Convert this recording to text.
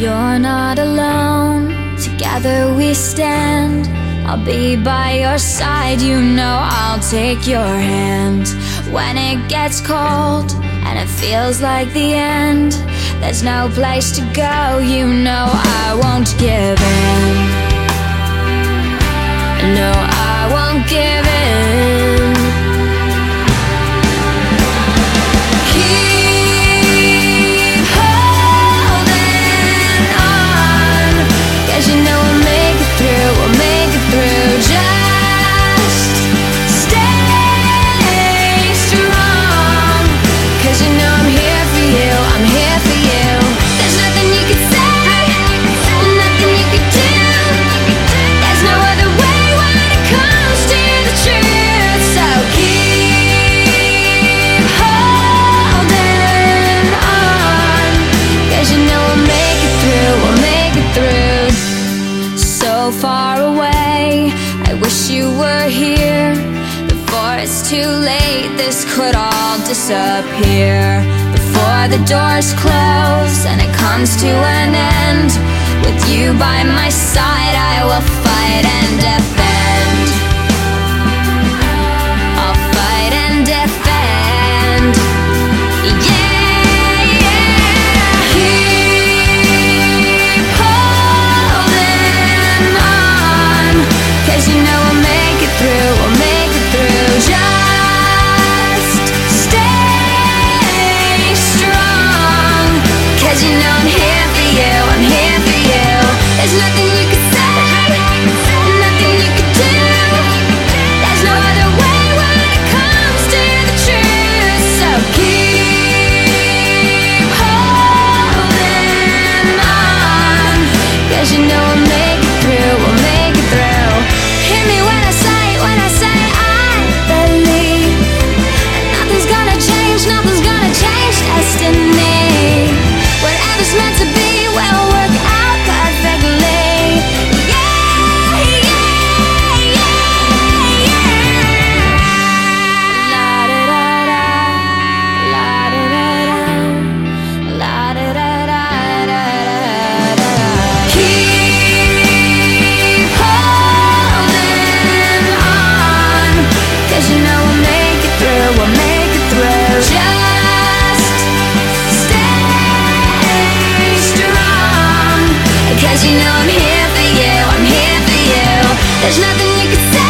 You're not alone, together we stand. I'll be by your side, you know I'll take your hand. When it gets cold and it feels like the end, there's no place to go, you know I won't give in. No, I too late, this could all disappear Before the doors close and it comes to an end. With you by my side, I will fight and defend. could say